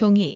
종이